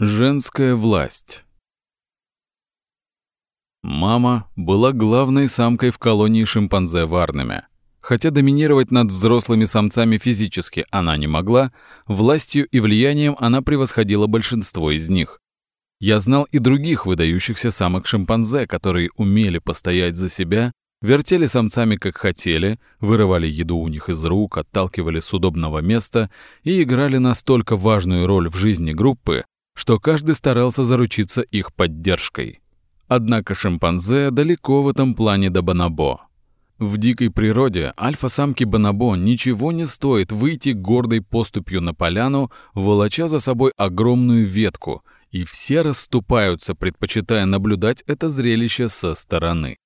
Женская власть Мама была главной самкой в колонии шимпанзе в Арнеме. Хотя доминировать над взрослыми самцами физически она не могла, властью и влиянием она превосходила большинство из них. Я знал и других выдающихся самок-шимпанзе, которые умели постоять за себя, вертели самцами как хотели, вырывали еду у них из рук, отталкивали с удобного места и играли настолько важную роль в жизни группы, что каждый старался заручиться их поддержкой. Однако шимпанзе далеко в этом плане до бонобо. В дикой природе альфа-самке бонобо ничего не стоит выйти гордой поступью на поляну, волоча за собой огромную ветку, и все расступаются, предпочитая наблюдать это зрелище со стороны.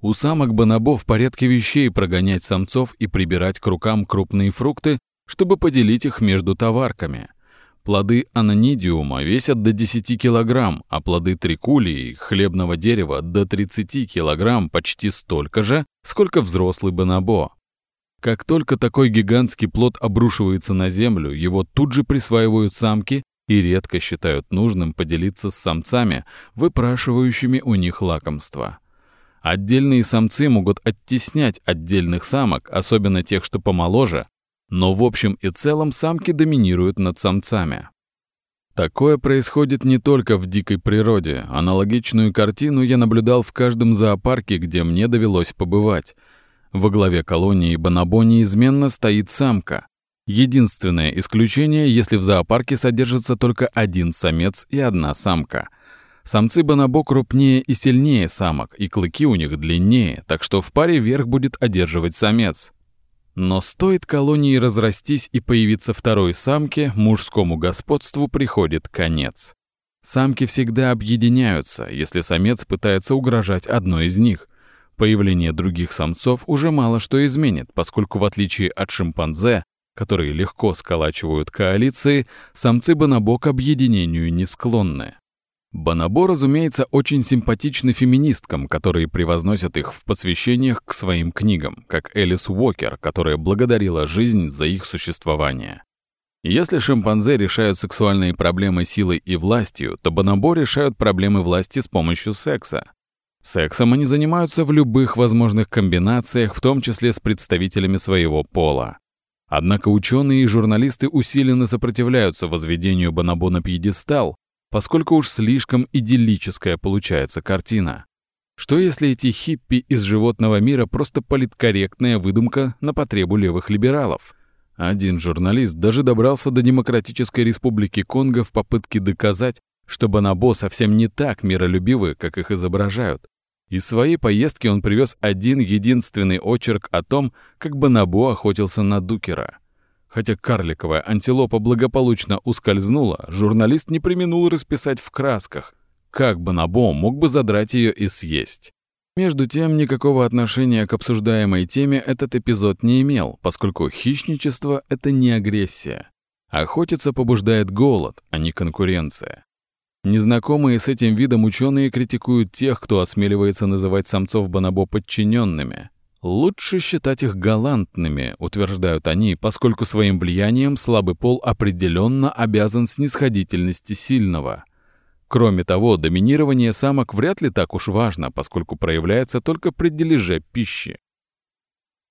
У самок бонобо в порядке вещей прогонять самцов и прибирать к рукам крупные фрукты, чтобы поделить их между товарками – Плоды анонидиума весят до 10 кг, а плоды трикулии, хлебного дерева, до 30 кг, почти столько же, сколько взрослый бонобо. Как только такой гигантский плод обрушивается на землю, его тут же присваивают самки и редко считают нужным поделиться с самцами, выпрашивающими у них лакомство. Отдельные самцы могут оттеснять отдельных самок, особенно тех, что помоложе, но в общем и целом самки доминируют над самцами. Такое происходит не только в дикой природе. Аналогичную картину я наблюдал в каждом зоопарке, где мне довелось побывать. Во главе колонии Бонобо неизменно стоит самка. Единственное исключение, если в зоопарке содержится только один самец и одна самка. Самцы Бонобо крупнее и сильнее самок, и клыки у них длиннее, так что в паре верх будет одерживать самец. Но стоит колонии разрастись и появиться второй самке, мужскому господству приходит конец. Самки всегда объединяются, если самец пытается угрожать одной из них. Появление других самцов уже мало что изменит, поскольку в отличие от шимпанзе, которые легко сколачивают коалиции, самцы бонобо к объединению не склонны. Бонобо, разумеется, очень симпатичны феминисткам, которые превозносят их в посвящениях к своим книгам, как Элис Уокер, которая благодарила жизнь за их существование. Если шимпанзе решают сексуальные проблемы силой и властью, то бонобо решают проблемы власти с помощью секса. Сексом они занимаются в любых возможных комбинациях, в том числе с представителями своего пола. Однако ученые и журналисты усиленно сопротивляются возведению бонобо на пьедестал, поскольку уж слишком идиллическая получается картина. Что если эти хиппи из животного мира просто политкорректная выдумка на потребу левых либералов? Один журналист даже добрался до Демократической Республики Конго в попытке доказать, что Бонобо совсем не так миролюбивы, как их изображают. Из своей поездки он привез один единственный очерк о том, как Бонобо охотился на Дукера. Хотя карликовая антилопа благополучно ускользнула, журналист не применул расписать в красках, как Бонобо мог бы задрать ее и съесть. Между тем, никакого отношения к обсуждаемой теме этот эпизод не имел, поскольку хищничество — это не агрессия. Охотиться побуждает голод, а не конкуренция. Незнакомые с этим видом ученые критикуют тех, кто осмеливается называть самцов бонобо подчиненными. Лучше считать их галантными, утверждают они, поскольку своим влиянием слабый пол определенно обязан снисходительности сильного. Кроме того, доминирование самок вряд ли так уж важно, поскольку проявляется только при дележе пищи.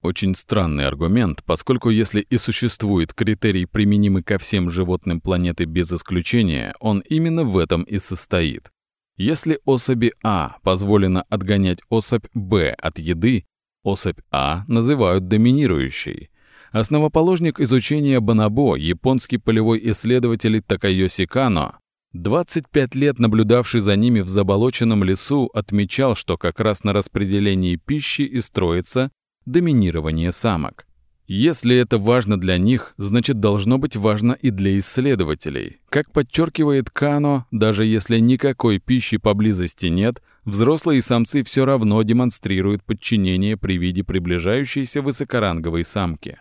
Очень странный аргумент, поскольку если и существует критерий, применимый ко всем животным планеты без исключения, он именно в этом и состоит. Если особи А позволено отгонять особь Б от еды, Особь А называют доминирующей. Основоположник изучения бонобо, японский полевой исследователь Такайоси Кано, 25 лет наблюдавший за ними в заболоченном лесу, отмечал, что как раз на распределении пищи и строится доминирование самок. Если это важно для них, значит должно быть важно и для исследователей. Как подчеркивает Кано, даже если никакой пищи поблизости нет, взрослые самцы все равно демонстрируют подчинение при виде приближающейся высокоранговой самки.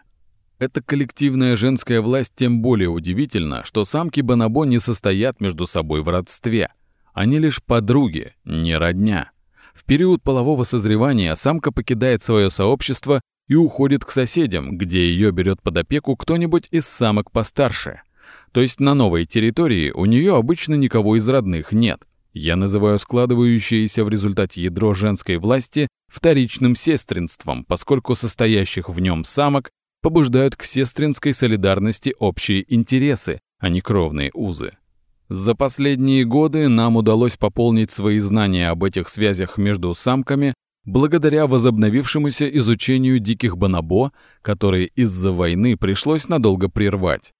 Эта коллективная женская власть тем более удивительна, что самки бонобо не состоят между собой в родстве. Они лишь подруги, не родня. В период полового созревания самка покидает свое сообщество и уходит к соседям, где ее берет под опеку кто-нибудь из самок постарше. То есть на новой территории у нее обычно никого из родных нет. Я называю складывающееся в результате ядро женской власти вторичным сестринством, поскольку состоящих в нем самок побуждают к сестринской солидарности общие интересы, а не кровные узы. За последние годы нам удалось пополнить свои знания об этих связях между самками благодаря возобновившемуся изучению диких бонобо, которые из-за войны пришлось надолго прервать.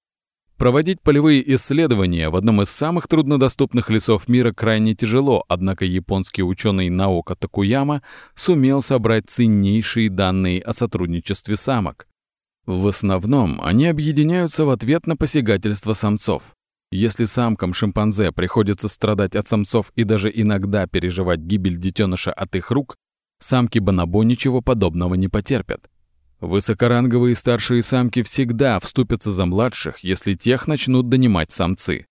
Проводить полевые исследования в одном из самых труднодоступных лесов мира крайне тяжело, однако японский ученый Наока Такуяма сумел собрать ценнейшие данные о сотрудничестве самок. В основном они объединяются в ответ на посягательство самцов. Если самкам шимпанзе приходится страдать от самцов и даже иногда переживать гибель детеныша от их рук, самки бонобо ничего подобного не потерпят. Высокоранговые старшие самки всегда вступятся за младших, если тех начнут донимать самцы.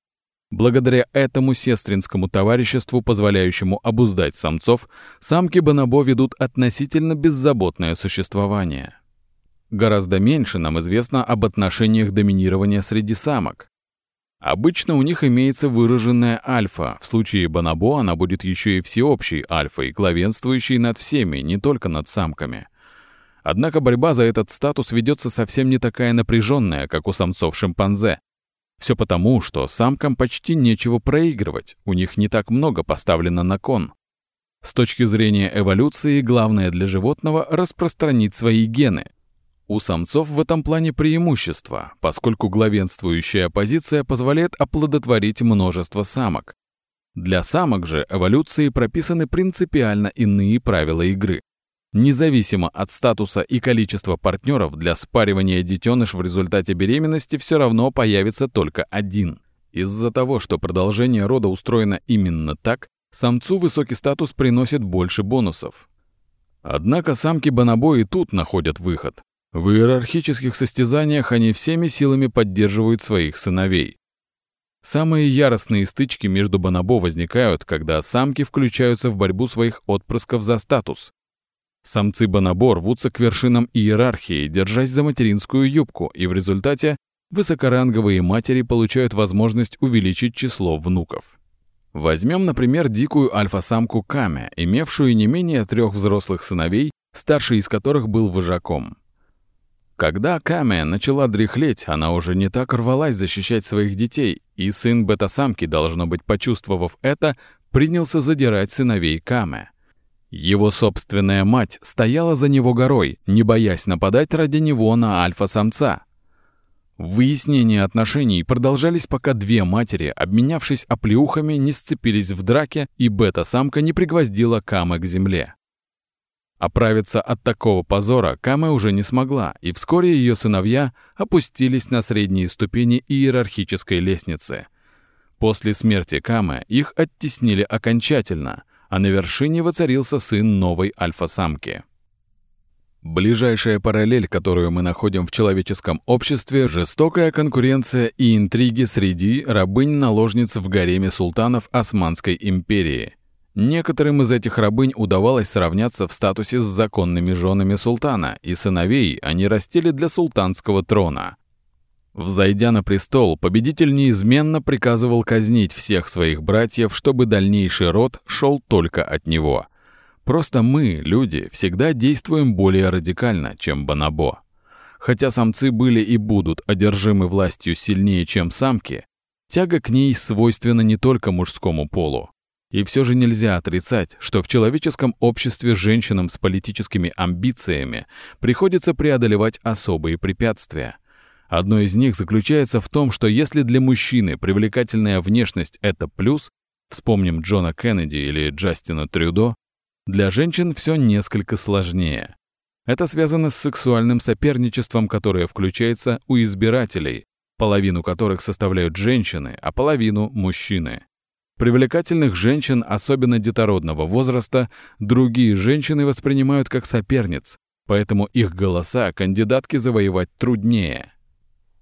Благодаря этому сестринскому товариществу, позволяющему обуздать самцов, самки бонобо ведут относительно беззаботное существование. Гораздо меньше нам известно об отношениях доминирования среди самок. Обычно у них имеется выраженная альфа. В случае Бонобо она будет еще и всеобщей альфой, главенствующей над всеми, не только над самками. Однако борьба за этот статус ведется совсем не такая напряженная, как у самцов шимпанзе. Все потому, что самкам почти нечего проигрывать, у них не так много поставлено на кон. С точки зрения эволюции, главное для животного — распространить свои гены, у самцов в этом плане преимущество, поскольку главенствующая позиция позволяет оплодотворить множество самок. Для самок же эволюции прописаны принципиально иные правила игры. Независимо от статуса и количества партнеров, для спаривания детеныш в результате беременности все равно появится только один. Из-за того, что продолжение рода устроено именно так, самцу высокий статус приносит больше бонусов. Однако самки бонобо и тут находят выход. В иерархических состязаниях они всеми силами поддерживают своих сыновей. Самые яростные стычки между бонобо возникают, когда самки включаются в борьбу своих отпрысков за статус. Самцы бонобо рвутся к вершинам иерархии, держась за материнскую юбку, и в результате высокоранговые матери получают возможность увеличить число внуков. Возьмем, например, дикую альфа-самку Каме, имевшую не менее трех взрослых сыновей, старший из которых был вожаком. Когда Каме начала дряхлеть, она уже не так рвалась защищать своих детей, и сын бета-самки, должно быть, почувствовав это, принялся задирать сыновей Каме. Его собственная мать стояла за него горой, не боясь нападать ради него на альфа-самца. Выяснения отношений продолжались, пока две матери, обменявшись оплеухами, не сцепились в драке, и бета-самка не пригвоздила Каме к земле. Оправиться от такого позора Каме уже не смогла, и вскоре ее сыновья опустились на средние ступени иерархической лестницы. После смерти Каме их оттеснили окончательно, а на вершине воцарился сын новой альфа-самки. Ближайшая параллель, которую мы находим в человеческом обществе, жестокая конкуренция и интриги среди рабынь-наложниц в гареме султанов Османской империи. Некоторым из этих рабынь удавалось сравняться в статусе с законными женами султана, и сыновей они растили для султанского трона. Взойдя на престол, победитель неизменно приказывал казнить всех своих братьев, чтобы дальнейший род шел только от него. Просто мы, люди, всегда действуем более радикально, чем Бонобо. Хотя самцы были и будут одержимы властью сильнее, чем самки, тяга к ней свойственна не только мужскому полу. И все же нельзя отрицать, что в человеческом обществе женщинам с политическими амбициями приходится преодолевать особые препятствия. Одно из них заключается в том, что если для мужчины привлекательная внешность — это плюс, вспомним Джона Кеннеди или Джастина Трюдо, для женщин все несколько сложнее. Это связано с сексуальным соперничеством, которое включается у избирателей, половину которых составляют женщины, а половину — мужчины. Привлекательных женщин, особенно детородного возраста, другие женщины воспринимают как соперниц, поэтому их голоса кандидатки завоевать труднее.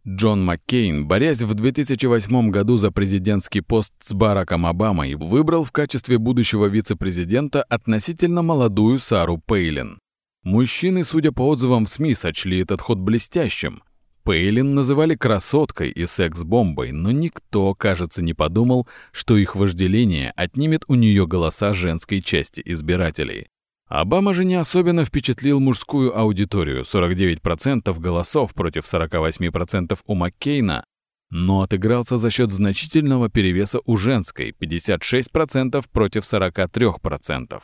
Джон Маккейн, борясь в 2008 году за президентский пост с Бараком Обамой, выбрал в качестве будущего вице-президента относительно молодую Сару Пейлин. Мужчины, судя по отзывам в СМИ, сочли этот ход блестящим. Пейлин называли красоткой и секс-бомбой, но никто, кажется, не подумал, что их вожделение отнимет у нее голоса женской части избирателей. Обама же не особенно впечатлил мужскую аудиторию, 49% голосов против 48% у Маккейна, но отыгрался за счет значительного перевеса у женской, 56% против 43%.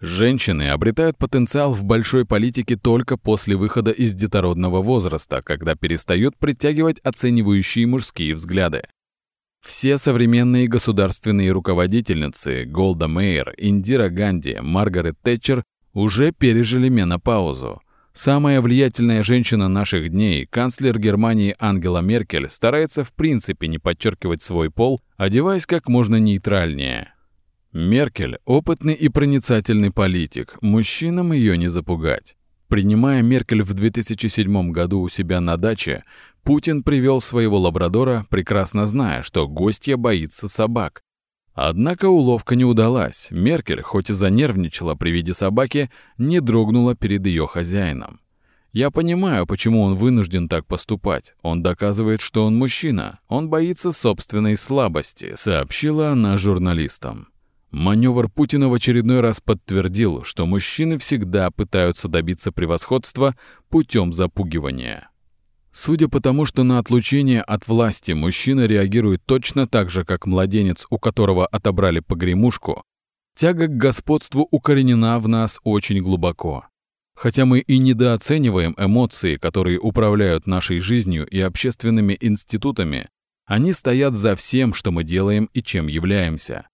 Женщины обретают потенциал в большой политике только после выхода из детородного возраста, когда перестают притягивать оценивающие мужские взгляды. Все современные государственные руководительницы Голда Мейер, Индира Ганди, Маргарет Тэтчер уже пережили менопаузу. Самая влиятельная женщина наших дней, канцлер Германии Ангела Меркель, старается в принципе не подчеркивать свой пол, одеваясь как можно нейтральнее. Меркель – опытный и проницательный политик, мужчинам ее не запугать. Принимая Меркель в 2007 году у себя на даче, Путин привел своего лабрадора, прекрасно зная, что гостья боится собак. Однако уловка не удалась. Меркель, хоть и занервничала при виде собаки, не дрогнула перед ее хозяином. Я понимаю, почему он вынужден так поступать. Он доказывает, что он мужчина. Он боится собственной слабости, сообщила она журналистам. Маневр Путина в очередной раз подтвердил, что мужчины всегда пытаются добиться превосходства путем запугивания. Судя по тому, что на отлучение от власти мужчина реагирует точно так же, как младенец, у которого отобрали погремушку, тяга к господству укоренена в нас очень глубоко. Хотя мы и недооцениваем эмоции, которые управляют нашей жизнью и общественными институтами, они стоят за всем, что мы делаем и чем являемся.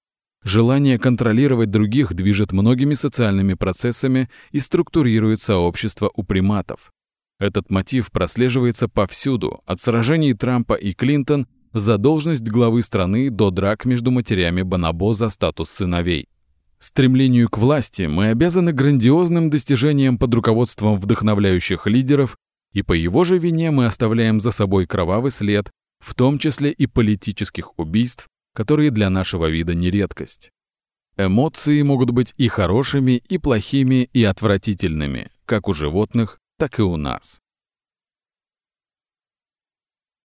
Желание контролировать других движет многими социальными процессами и структурирует сообщество у приматов. Этот мотив прослеживается повсюду, от сражений Трампа и Клинтон за должность главы страны до драк между матерями Бонабо за статус сыновей. Стремлению к власти мы обязаны грандиозным достижениям под руководством вдохновляющих лидеров, и по его же вине мы оставляем за собой кровавый след, в том числе и политических убийств, которые для нашего вида не редкость. Эмоции могут быть и хорошими, и плохими, и отвратительными, как у животных, так и у нас.